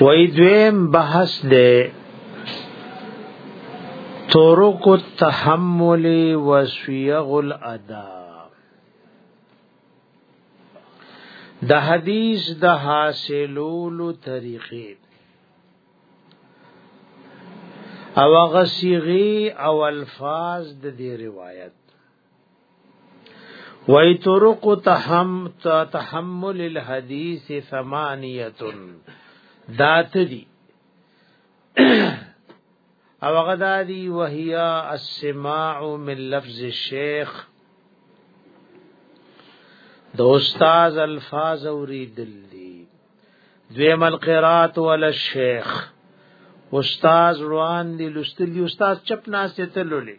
وای دویم بحث دی طرق التحمل وسیغ الادا د حدیث د حاصلولو طریقې او غسیغي او الفاظ د دې روایت وای طرق تحم تحمل الحديث ثمانيه ذات دي او غدا دي وهي السماع من لفظ الشيخ د استاد الفاظ اوریدل دي دویم القرات ول الشيخ استاد روان دي لستل استاد چپ ناس ته تللی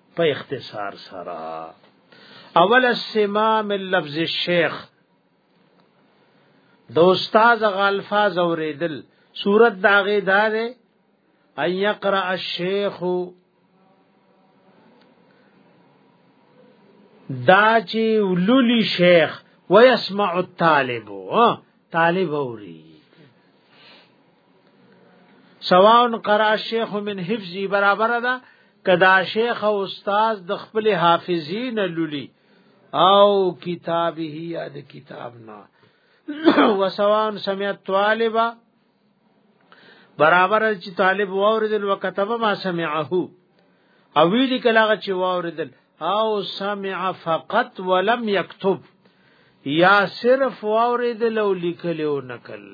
په اختصار سره اول السما من لفظ الشیخ د استاد غالفاظ اوریدل صورت داغه دار ان یقرا الشیخ دا چې ولولي شیخ ويسمع الطالب طالب اوري سواء قرأ الشيخ من حفظي برابر ده کدا شیخ او استاد د خپل حافظین لولي او کتابه یا د کتاب نه وسوان سمع طالبا برابر چې طالب واوریدل وکتب ما سمعه او ویلی کلاغه چې واوریدل او سمع فقط ولم یكتب یا صرف واوریدل او لیکل او نکل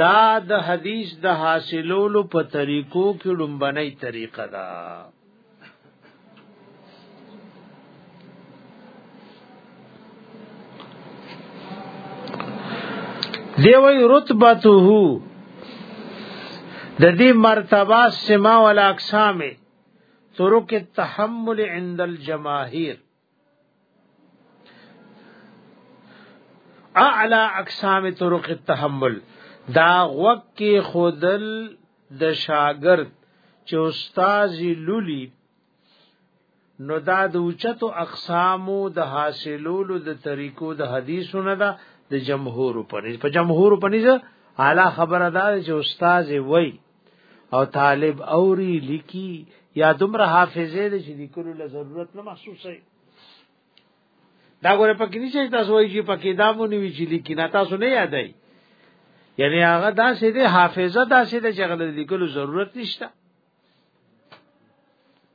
دا د حدیث د حاصلولو په طریقو کې لومبنۍ طریقه ده دی وی رتبته د دې مرتبه سما ولا اقسام طرق التحمل عند الجماهير اعلى اقسام طرق التحمل دا غوږ کې خودل د شاګرد چې استاد لولي نو دا د اوچتو اقسامو د حاصلولو د طریقو د حدیثونو دا د جمهور په نسبت په جمهور په نسبت اعلی خبره ده چې استاد وای او طالب اوري لیکي یا دومره حافظه دې چې لیکلو له ضرورت نه محسوسه دا ګوره پکې نشي تاسو وایي چې پکې دا مونږ وی چې لیکي نه تاسو نه یادای یعنی هغه دا سې دې حافظه دا سې دې چې غل لیکلو ضرورت نشته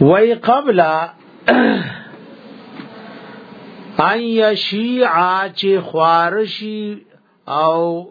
وی قبل ان یشیع چې خوارشی او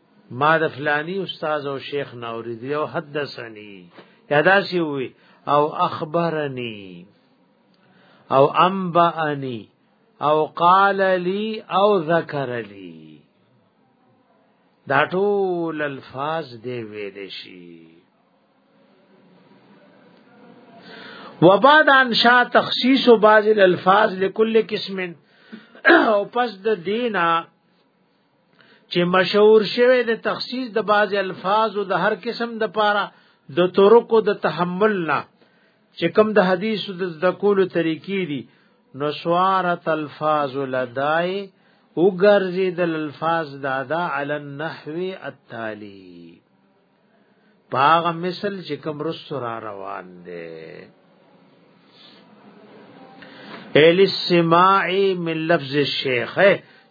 ما د فلانی استاد او شیخ ناوری دی او حدثنی یادا سی وی او اخبرنی او انبأنی او قال لی او ذکر لی دا ټول الفاظ دی ویل شي وبعد انشاء تخصیص بعض الالفاظ لكل قسم او پس د دینا چې مشهور شوی د تخصیص د بعض الفاظ او د هر قسم د پاره د ترکو د تحمل نه چې کوم د حدیث د ذکول طریقې دي نو سوارت الفاظ لدای او ګرځي د الفاظ دادا علی النحو التالی پاغه مثل چې کوم رسو را روان دی اهل السماع من لفظ الشیخ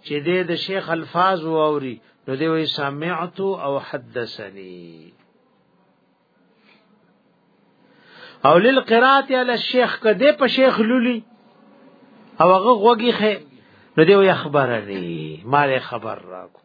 چې دې د شیخ الفاظ ووري نو دی وی سمعت او حدثني او للقرات علی الشیخ کده په شیخ لولی او هغه غوږی خې نو دی وی خبرني مال خبر راکو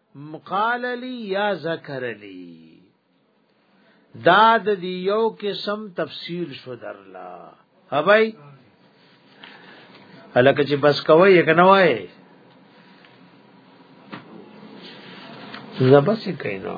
قال لي یا ذکر لي داد دی یو قسم تفصیل شو درلا هبای الکه چې بس کوي کنه وای زبس کینو